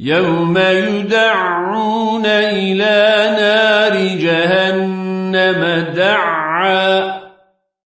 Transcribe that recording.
يوم يدعون إلى نار جهنم دعا